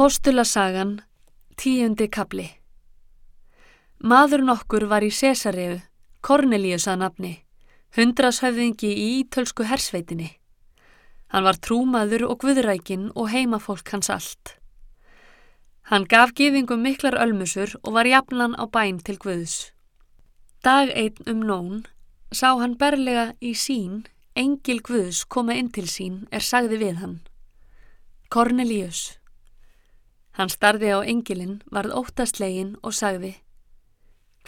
Apostulasagan, tíundi kapli Maður nokkur var í Cesareu, Kornelíus að nafni, hundrashöfðingi í ítölsku hersveitinni. Hann var trúmaður og guðrækin og heimafólk hans allt. Hann gaf gifingum miklar ölmusur og var jafnan á bæn til guðs. Dag einn um nón sá hann berlega í sín, engil guðs koma inn til sín er sagði við hann. Kornelíus. Hann starði á engilinn, varð óttastlegin og sagði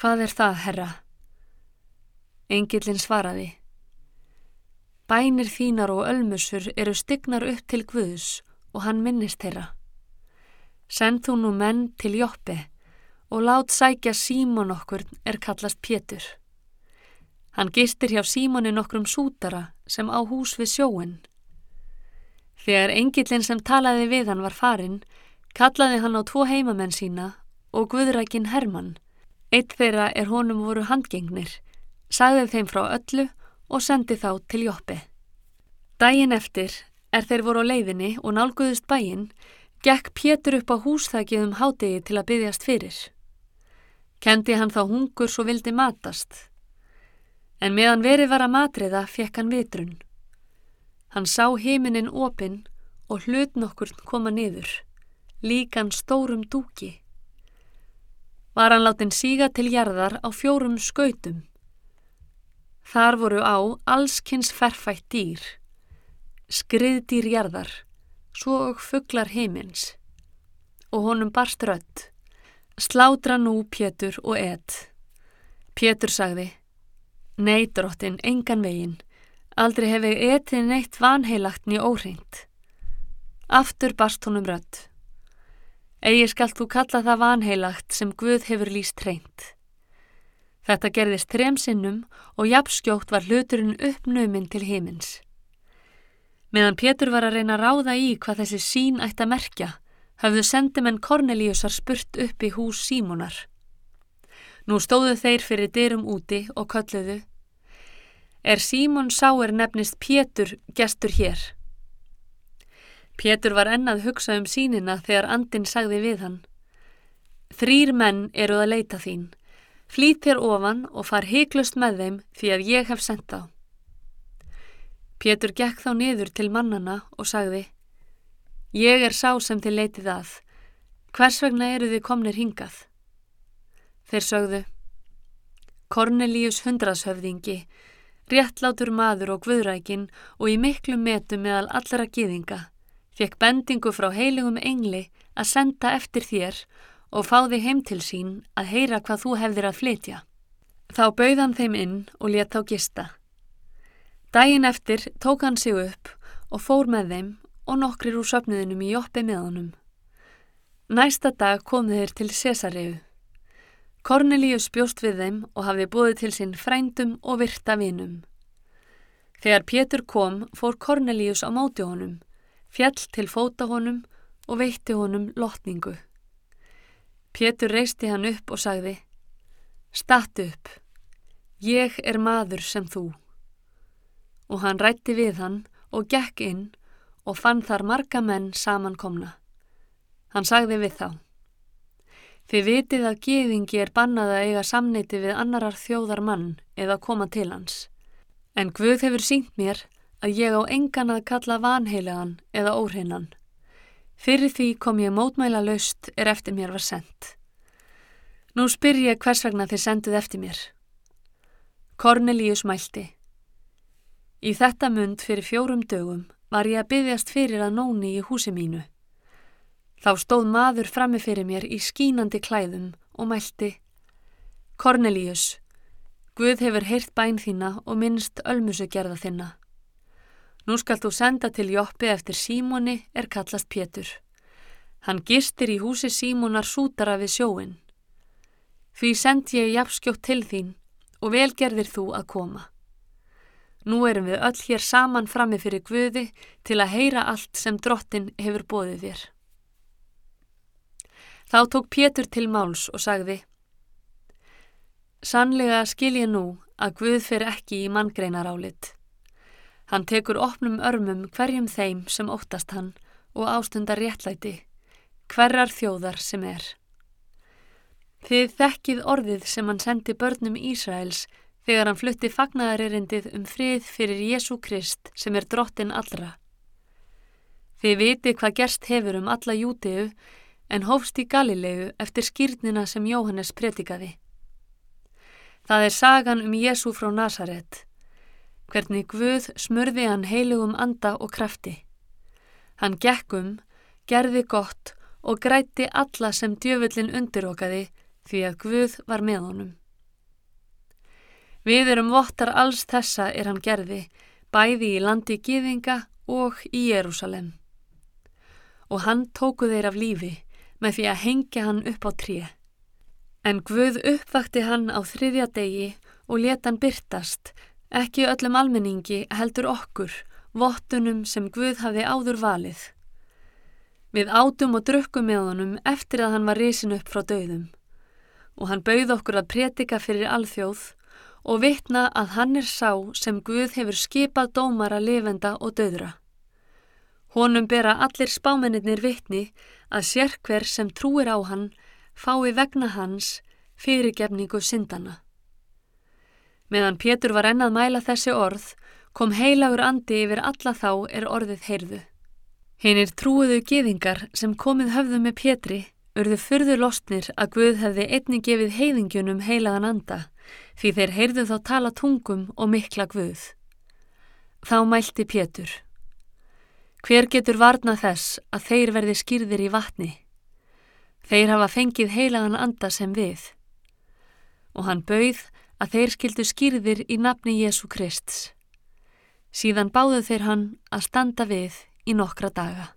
Hvað er það, herra? Engilinn svaraði Bænir þínar og ölmusur eru stygnar upp til Guðs og hann minnist þeirra. Send þú nú menn til Jóppi og lát sækja Símon okkur er kallast Pétur. Hann gistir hjá Símoni nokkrum sútara sem á hús við sjóin. Þegar engilinn sem talaði við hann var farin, kallaði hann á tvo heimamenn sína og Guðrækin Hermann. Eitt þeirra er honum voru handgengnir, sagði þeim frá öllu og sendi þá til Jóppi. Dægin eftir, er þeir voru á leiðinni og nálguðust bæin, gekk Pétur upp á húsþækið um hádegi til að byggjast fyrir. Kendi hann þá hungur svo vildi matast. En meðan verið var að matriða fekk hann vitrun. Hann sá heiminin opinn og hlut nokkur koma niður líkan stórum dúki. Var hann látin síga til jarðar á fjórum skautum. Þar voru á allskynns ferfætt dýr, skriðdýr jarðar, svo og fugglar heimins. Og honum barst rött, slátra nú Pétur og Ed. Pétur sagði, Nei, drottin, engan veginn, aldrei hefði etið neitt vanheilagt nýja óhreint. Aftur barst honum rött. Egi skalt þú kalla það vanheilagt sem Guð hefur líst reynd. Þetta gerðist trem sinnum og jafnskjótt var hluturinn uppnuminn til heimins. Meðan Pétur var að reyna að ráða í hvað þessi sín ætti að merkja, hafðu sendimenn Kornelíusar spurt upp í hús Símonar. Nú stóðu þeir fyrir dyrum úti og kölluðu. Er Símon sáir nefnist Pétur gestur hér? Pétur var ennað hugsa um sínina þegar andin sagði við hann. Þrýr menn eru að leita þín. Flýt þér ofan og far heiklust með þeim því að ég hef sendt þá. Pétur gekk þá niður til mannana og sagði Ég er sá sem þið leitið að. Hvers vegna eru þið komnir hingað? Þeir sögðu Kornelíus hundrashöfðingi, réttlátur maður og guðrækin og í miklu metu meðal allra gýðinga fekk bendingu frá heilugum engli að senda eftir þér og fá þig heim til sín að heyra hvað þú hefðir að flytja. Þá bauðan þeim inn og let þá gista. Dægin eftir tók hann sig upp og fór með þeim og nokkrir úr söpniðinum í joppi með honum. Næsta dag kom þeir til Cesareu. Kornelíus bjóst við þeim og hafði búið til sinn frændum og virta vinum. Þegar Pétur kom fór Kornelíus á móti honum fjall til fóta honum og veitti honum lotningu. Pétur reisti hann upp og sagði, Statt upp, ég er maður sem þú. Og hann rætti við hann og gekk inn og fann þar marga menn samankomna. Hann sagði við þá, Þið vitið að geðingi er bannað að eiga samneiti við annarar þjóðar mann eða koma til hans. En Guð hefur sínt mér að ég á engan að kalla vanheilegan eða óhreinan. Fyrir því kom ég mótmæla laust er eftir mér var sendt. Nú spyr ég hvers vegna þið senduð eftir mér. Kornelíus mælti. Í þetta mund fyrir fjórum dögum var ég að byggjast fyrir að nóni í húsi mínu. Þá stóð maður frammi fyrir mér í skínandi klæðum og mælti. Kornelíus, Guð hefur heyrt bæn þína og minnst ölmusu gerða þinna. Nú skal þú senda til Joppi eftir Símoni er kallast Pétur. Hann gistir í húsi Símonar sútara við sjóin. Því send ég jafnskjótt til þín og velgerðir þú að koma. Nú erum við öll hér saman frammi fyrir Guði til að heyra allt sem drottin hefur bóðið þér. Þá tók Pétur til máls og sagði Sannlega skil ég nú að Guð fyrir ekki í manngreinarálit. Hann tekur opnum örmum hverjum þeim sem óttast hann og ástundar réttlæti, hverjar þjóðar sem er. Þið þekkið orðið sem hann sendi börnum Ísraels þegar hann flutti fagnaðaririndið um frið fyrir Jésu Krist sem er drottin allra. Þið viti hvað gerst hefur um alla jútegu en hófst í Galilegu eftir skýrnina sem Jóhannes pretikaði. Það er sagan um Jésu frá Nazaret, hvernig Guð smurði hann heilugum anda og krafti. Hann gekkum, gerði gott og grætti alla sem djöfullin undirokaði því að Guð var með honum. Við erum vottar alls þessa er hann gerði, bæði í landi Gýðinga og í Jérúsalem. Og hann tóku þeir af lífi með því að hengja hann upp á tríu. En Guð uppvakti hann á þriðja degi og leta hann byrtast, ekki öllum almenningi heldur okkur, vottunum sem Guð hafi áður valið. Við átum og drukkum með honum eftir að hann var risin upp frá döðum og hann bauð okkur að pretika fyrir alþjóð og vitna að hann er sá sem Guð hefur skipað dómara lifenda og döðra. Honum bera allir spámennir vitni að sérkver sem trúir á hann fái vegna hans fyrirgefningu syndana. Meðan Pétur var ennað mæla þessi orð, kom heilagur andi yfir alla þá er orðið heyrðu. Hinn er trúiðu giðingar sem komið höfðu með Pétri urðu fyrðu lostnir að Guð hefði einni gefið heiðingjunum heilagan anda því þeir heyrðu þá tala tungum og mikla Guð. Þá mælti Pétur. Hver getur varna þess að þeir verði skýrðir í vatni? Þeir hafa fengið heilagan anda sem við. Og hann bauð að þeir skildu skýrðir í nafni Jésu Krist. Síðan báðu þeir hann að standa við í nokkra daga.